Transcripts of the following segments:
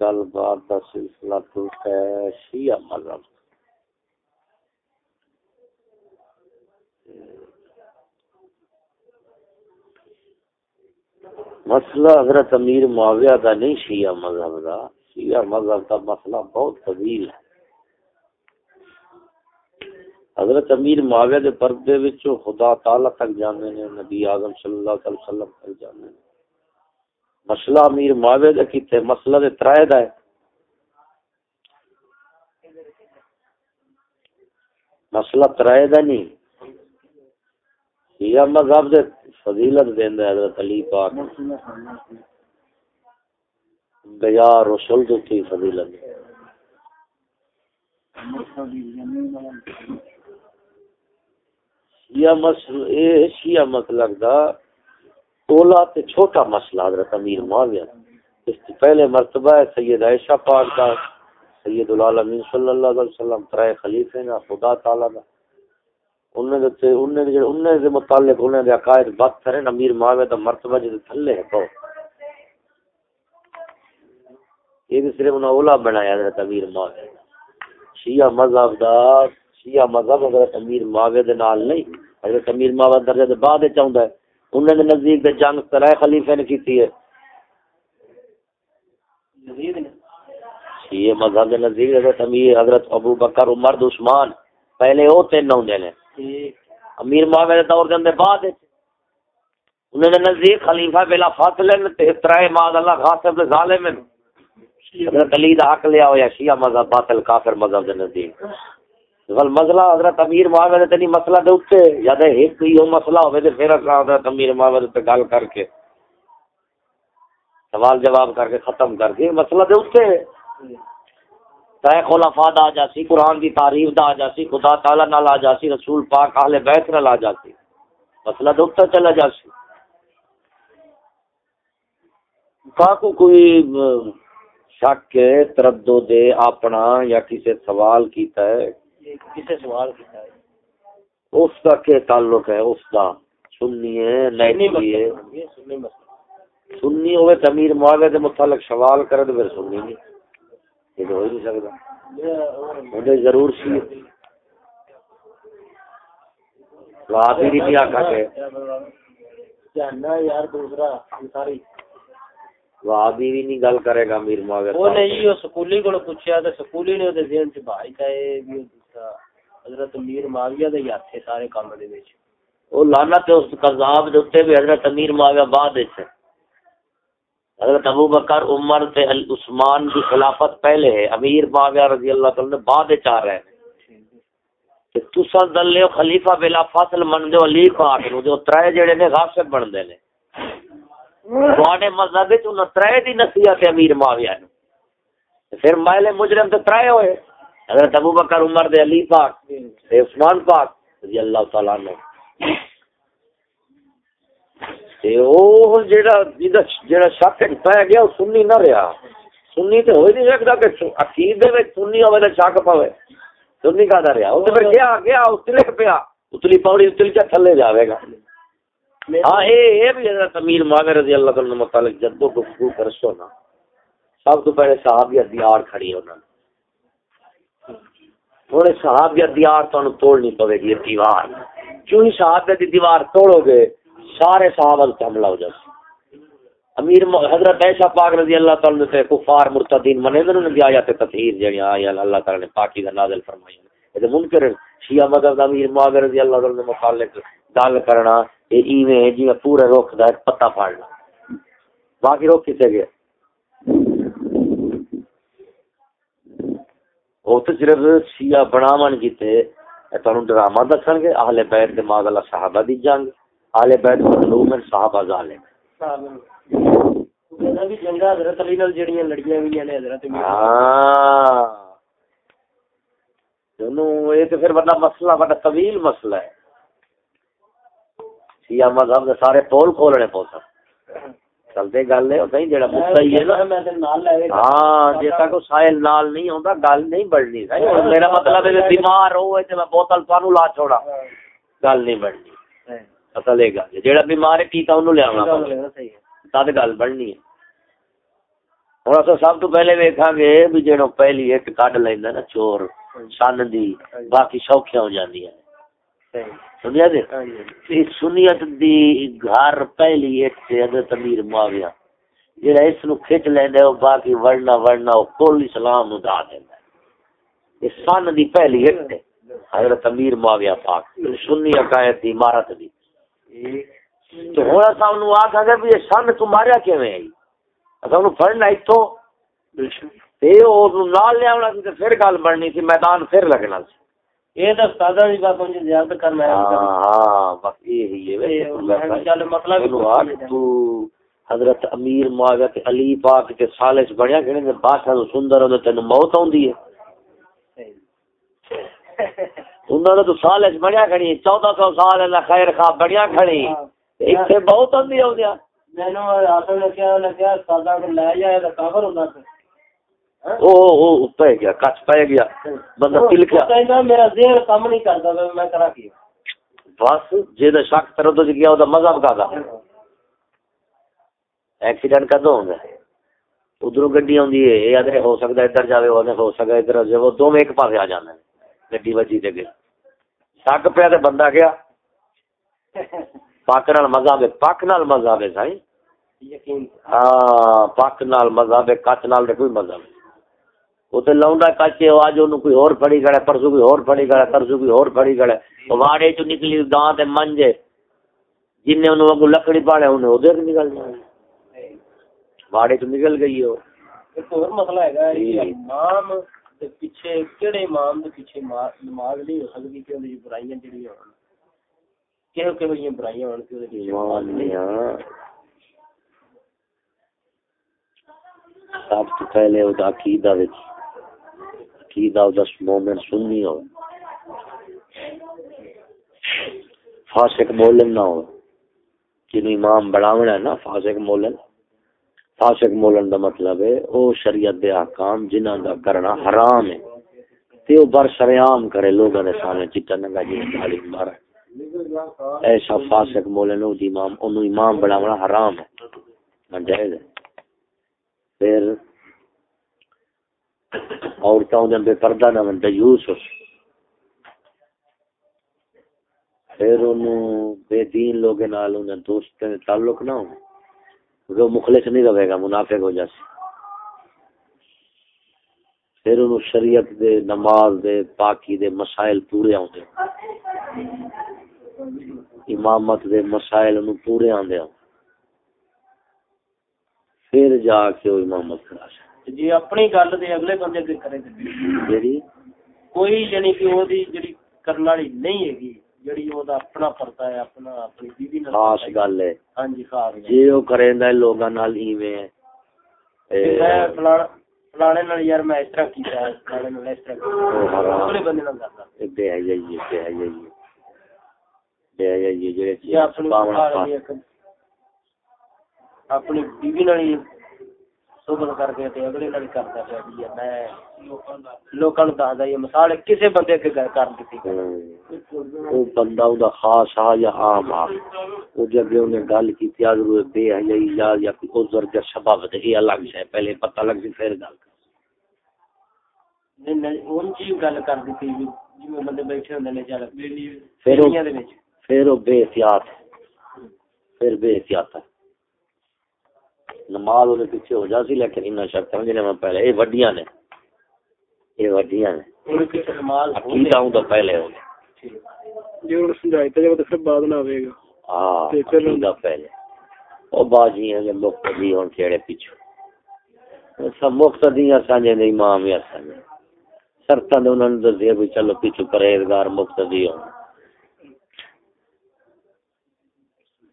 کل بات کا سلسلہ تو ہے شیعہ مذہب۔ مسئلہ حضرت امیر معاویہ کا نہیں، شیعہ مذہب کا شیعہ مذہب کا مسئلہ بہت طویل ہے۔ حضرت امیر معاویہ کے پردے وچوں خدا تعالی تک جانے نے، نبی اعظم صلی اللہ علیہ وسلم تک جانے نے۔ مسئلہ امیر معاویہ دا کیتے، مسئلہ دے ترائے دا ہے۔ مسئلہ ترائے دا نہیں۔ یہ مذہب دے فضیلت دیندا ہے حضرت علی پاک۔ بیا رسول دو کی فضیلت۔ شیعہ مسئلہ اے شیعہ مطلب دا اولا تے چھوٹا مسئلہ حضرت امیر معاویہ۔ اس سے پہلے مرتبہ ہے سید عائشہ پاک دا، سید العالمین صلی اللہ علیہ وسلم، ترائے خلیفے نا خدا تعالی دا۔ دے متعلق دے عقائد بات کریں امیر معاویہ دا مرتبہ جدے تھلے ہے تو یہ بھی صرف انہیں اولا بنایا حضرت امیر معاویہ شیعہ مذہب دا شیعہ مذہب حضرت امیر معاویہ دے نال نہیں، حضرت امیر معاویہ درجہ دے بعد وچ چاہتا ہے۔ انہوں نے نزدیک دے جنگ سرائے خلیفے نے کیتی ہے۔ شیعہ مذہب دے نزدیک حضرت امیر، حضرت ابو بکر، عمر، عثمان، پہلے وہ تین ہوندے نے۔ امیر معاویہ دے دور دے اندر بعد انہوں نے نزدیک خلیفہ بلا فاصلے تے ترائے ماذ اللہ غاصب دے ظالم حضرت علی دا حق لیا ہویا شیعہ مذہب، باطل کافر مذہب دے نزدیک۔ مسئلہ حضرت امیر معاویہ تے نہیں مسئلہ دے اوتے یا دے ایک ہی مسئلہ ہوے تے پھر حضرت امیر معاویہ تے گل کر کے، سوال جواب کر کے ختم کر کے مسئلہ دے اوتے تے خلفاء دا آ جاسی قرآن دی تعریف دا آ جاسی خدا تعالی نال آ جاسی رسول پاک اہل بیت نال آ جاسی مسئلہ دے اوتے چلا جاسی کو کوئی شک، تردد اپنا یا کسی سوال کیتا ہے کسے سوال کیتا ہے؟ اس کا کیا تعلق ہے؟ اس کا سنی ہے نہیں ہے؟ سنی ہوئے تمیر معاویہ دے متعلق سوال کرے تو پھر سنی نہیں۔ یہ تو ہو ہی نہیں سکتا۔ مجھے ضرور سی۔ وہاں بھی آکھا کہ یار دوسرا وہابی بھی نہیں گل کرے گا معاویہ وہ نہیں وہ سکولی کو پوچھیا تے سکولی نے ذہن چ بھائی بھی۔ دوسرا حضرت امیر معاویہ دے ہاتھ سارے کام دے وچ۔ او لعنت اس قذاب دے اوتے بھی حضرت امیر معاویہ بعد وچ حضرت ابو بکر، عمر تے عثمان کی خلافت پہلے ہے۔ امیر معاویہ رضی اللہ تعالی عنہ بعد وچ آ رہے ہیں۔ کہ تساں دل خلیفہ بلا فاصل من دے علی پاک نو، جو ترے جڑے نے غاصب بن دے نے۔ تواڈے مذہب وچ انہاں ترے دی نصیحت امیر معاویہ نو۔ پھر مائل مجرم تے ترے ہوئے۔ حضرت ابو بکر عمر دے علی پاک عثمان پاک رضی اللہ تعالی عنہ۔ تے او جڑا جڑا شک پے گیا او سنی نہ رہیا سنی تے ہوئی نہیں سکدا کہ عقید دے وچ سنی ہوے تے شک سنی کا دا رہیا او تے پھر گیا گیا، اتلے پیا۔ اتلی اتلی چا تھلے جاوے گا۔ ہاں اے اے بھی حضرت امیر معاویہ رضی اللہ عنہ متعلق جدو گفتگو کرسو نا۔ سب تو پہلے صحابیہ دیار کھڑی ہونا تھوڑے صحابیہ دیار تو توڑنی پوے گی دیوار۔ کیوں ہی صحابیہ دی دیوار توڑو گے؟ سارے صحابہ کو حملہ ہو جائے امیر حضرت عائشہ پاک رضی اللہ تعالی سے کفار مرتدین منے انہوں نے بھی آیات تطہیر جڑی آیا اللہ تعالی نے پاکی دا نازل فرمائی ہے منکر شیعہ مذہب دا امیر معاویہ رضی اللہ تعالی نے متعلق گل کرنا، یہ ایویں ہے جی پورے رخ دا پتہ پاڑنا باقی رخ کسے گئے وہ تو صرف شیعہ بناون کیتے تانوں ڈرامہ دسن گے اہل بیت دے ماذ اللہ صحابہ دی جنگ اہل بیت مظلوم ہیں صحابہ ظالم۔ یہ تو پھر بڑا مسئلہ بڑا طویل مسئلہ ہے۔ شیعہ مذہب سارے پول کھولنے پو چلتے گل ہے نہیں جڑا مدعا ہی ہے نا۔ ہاں جے تک سائل نال نہیں ہوندا گل نہیں بڑھنی میرا مطلب ہے بیمار ہو تے میں بوتل تانوں لا چھوڑا گل نہیں بڑھنی۔ اصل یہ گل جہاں بیمار ہے صحیح ہے۔ تد گل بننی ہے۔ ہوں اصل سب تو پہلے ویکاں گے بھی جہاں پہلی ایک کڈ لینا نا چور سن دی باقی سوکھیاں ہو جاندیاں۔ سمجھا جی؟ ہاں جی اس سنیت دی گھر پہلی ایک سے حضرت امیر معاویہ جڑا اس نو کھچ لیندا ہے او باقی ورنا ورنا او کل اسلام نو دا دیندا یہ سن دی پہلی ایک حضرت امیر معاویہ پاک سنی عقائد دی عمارت دی۔ تو ہن اساں نو آکھا گے بھی یہ سن تو ماریا کیویں ہے؟ اساں نو پڑھنا ایتھوں۔ تے او نال لے آونا تے پھر گل بننی سی میدان پھر لگنا سی۔ یہ تو استاد دی بات مجھے زیادہ کرنا ہے ہاں ہاں بس یہی ہے میں چل تو حضرت امیر معاویہ تے علی پاک کے بڑیا دے بادشاہ تو سندر ہوندے موت ہوندی ہے۔ انہوں نے تو بڑیا کھڑی چودہ سو سال اللہ خیر بڑیا کھڑی اتنے بہت ہوندی مینوں آسن نے کیا نے کیا استاد کو لے جائے تو کافر او او پہ گیا کچ پہ گیا بندہ تل گیا۔ کہندا میرا ذہن کام نہیں کردا تے میں کرا کی؟ بس جے دا شک تردد گیا او دا مذہب کا دا۔ ایکسیڈنٹ کدوں ہوندا ہے؟ ادھروں گڈی ہے ادھر ہو سکتا ہے ادھر جاوے وہ ہو سکتا ہے ادھر جاوے وہ دونوں ایک پاسے آ جاندے ہیں گڈی وجی تے گئے۔ شک پیا تے بندہ گیا۔ پاک نال مذہب پاک نال مذہب ہے سائیں یقین۔ ہاں پاک نال مذہب کچ نال کوئی مذہب۔ تے لونڈا کچے ہو اج اونوں کوئی اور پھڑی گڑا پرسوں کوئی اور پھڑی گڑا پرسوں کوئی اور پھڑی گڑا واڑے چ نکلی تے منجے۔ جن نے اونوں اگو لکڑی پاڑے انہیں ادھر نکل جانا واڑے چ نکل گئی ہو۔ ایک اور مسئلہ ہے۔ کہ امام دے پیچھے کیڑے امام دے پیچھے ما- نماز نہیں ہو کہ برائیاں جڑیاں ہون۔ کہو کہ یہ برائیاں ہون کہ اودے پیچھے نماز نہیں ایمان سب تو پہلے وہ عقیدہ وچ۔ عقیدہ او دس مومن سنی ہو۔ فاسق مولن نہ ہو۔ جنوں امام بڑھاونا ہے نا، فاسق مولن فاسق مولن دا مطلب ہے، او شریعت دے احکام جنہاں دا کرنا حرام ہے۔ تے او بر شریعام کرے لوگاں دے سامنے چٹا ننگا جی گالی مارے ایسا فاسق مولن او دی امام، اونوں امام بناونا حرام ہے۔ ناجائز ہے۔ پھر عورتوں دے بے پردہ نہ بن دیوس ہو پھر انہوں بے دین لوگ نال انہیں دوست تعلق نہ ہو وہ مخلص نہیں رہے گا، منافق ہو جاسی پھر انہوں شریعت دے، نماز دے، پاکی دے مسائل پورے آتے امامت دے مسائل انہوں پورے آندے ہوں۔ پھر جا کے وہ امامت کرا سکتے جی اپنی گل دے اگلے بندے دے کرے جیڑی کوئی یعنی کہ اودی جڑی کرن والی نہیں ہے جڑی اودا اپنا پرتا ہے اپنا اپنی بیوی نال خاص ہے۔ گل ہے ہاں جی خاص جی وہ کریندا ہے لوگاں نال ایویں فلانا فلانے نال یار میں اس طرح کیتا ہے فلانے نال اس طرح او کیتا ہے۔ اگلے بندے نال کردا بے حیا یہ بے حیا یہ بے جڑے اپنی بیوی نال کر کے تے اگلے نال کردا پیا میں لوکاں یہ مثال کسے بندے کے گھر کر دتی وہ بندہ اوندا خاص آ یا عام وہ جب گل وہ بے حیا یا یا کوئی عذر کا سبب ہے یہ الگ ہے۔ پہلے پتہ لگ سی پھر گل۔ کر نہیں نہیں اون چیز گل کر دتی بھی جویں بندے بیٹھے ہوندے نے چل پھر دے پھر وہ بے احتیاط پھر بے احتیاط ہے۔ نماز وہ پیچھے ہو جاتی لیکن ان شرط سمجھنے میں پہلے یہ وڈیاں نے۔ یہ وڈیاں نے۔ ان کی نماز عقیدہ ہوں تو پہلے ہو گیا جی ہن سمجھائی تے تے پھر بعد نہ آوے گا۔ ہاں۔ عقیدہ پہلے۔ او باجی ہیں کہ مقتدی ہون کیڑے پیچھو سب مقتدی اساں دے امام ہی اساں دے شرطاں دے انہاں دسیا بھی چلو پیچھو پرہیزگار مقتدی ہون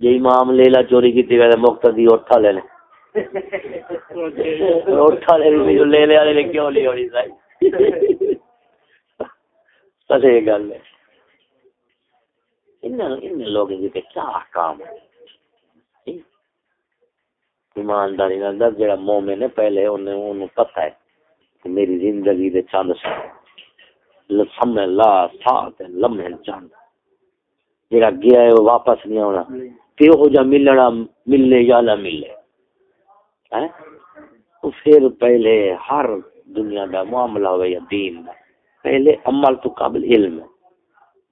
جے امام لیلا چوری کیتی وے مقتدی اٹھا لے۔ لے اٹھا لے لے لے لے والے نے کیوں لی ہونی سائی سچے گل ہے ان ان لوگوں کے کیا کام ہے ایمانداری نال دس جڑا مومن ہے پہلے انہیں انہوں پتہ ہے کہ میری زندگی دے چند سال لا سات لمحے چند جڑا گیا ہے وہ واپس نہیں آنا کہ جا ملنا ملے یا نہ ملے پھر پہلے ہر دنیا دا معاملہ ہوئے یا دین دا، پہلے عمل تو قابل علم ہے۔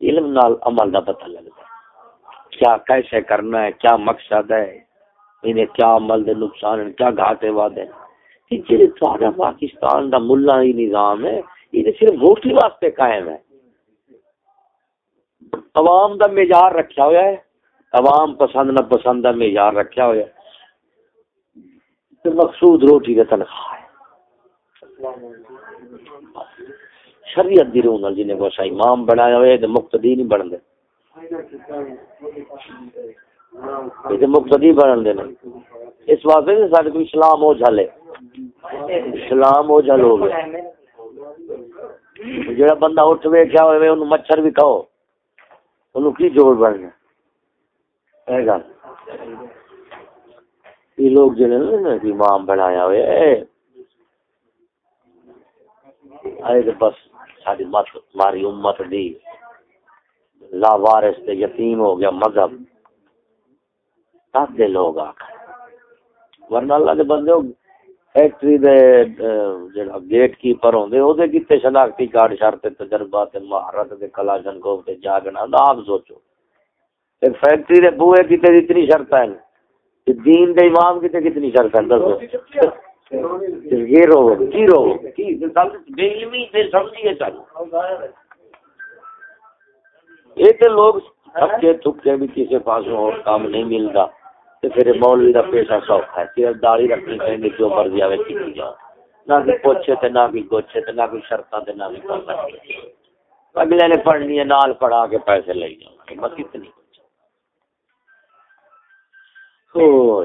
علم نال عمل دا پتہ لگتا ہے۔ کیا کیسے کرنا ہے، کیا مقصد ہے، انہیں کیا عمل دے نقصان ہیں، کیا گھاٹے وعدے ہیں۔ کہ تھوڑا پاکستان دا ملا ہی نظام ہے، یہ صرف ووٹ ہی واسطے قائم ہے۔ عوام دا معیار رکھا ہوا ہے، عوام پسند نہ پسند دا معیار رکھا ہوا ہے۔ مقصود روٹی کا تنخواہ ہے۔ شریعت دی روح نال جنہیں کو سا امام بنایا ہوئے تے مقتدی نہیں بن دے۔ یہ تے مقتدی بن دے نہیں۔ اس واسطے سے سارے کو اسلام ہو جھلے اسلام ہو جھل ہو گیا۔ جڑا بندہ اٹھ ویکھیا ہوئے انہوں مچھر بھی کھاؤ۔ انہوں کی جوڑ بن گیا اے گل۔ یہ لوگ جڑے نا امام بنایا ہوئے آئے تے بس ساری مت ماری امت دی لا وارث تے یتیم ہو گیا مذہب۔ تب دے لوگ آکھا ورنہ اللہ دے بندے فیکٹری دے جڑا گیٹ کیپر ہوندے او دے کتے شناختی کارڈ شرط تجربات تے مہارت تے کلاشن کو تے جاگنا دا آپ سوچو۔ ایک فیکٹری دے بوئے کتے اتنی شرط ہیں۔ دین دے امام کتے کتنی ہیں؟ دسو یہ رو کی رو کی بے علمی سمجھیے چل۔ یہ لوگ تھکے تھکے بھی کسی پاس اور کام نہیں ملتا تے پھر مولوی دا پیسہ سوکھا ہے۔ صرف داڑھی رکھنی چاہیے جو مرضی آوے کی جا نہ کہ پوچھے تے نہ کہ گوچھے تے نہ کہ شرطاں تے نہ کہ اگلے نے پڑھنی ہے نال پڑھا کے پیسے لے جاؤ۔ بس اتنی او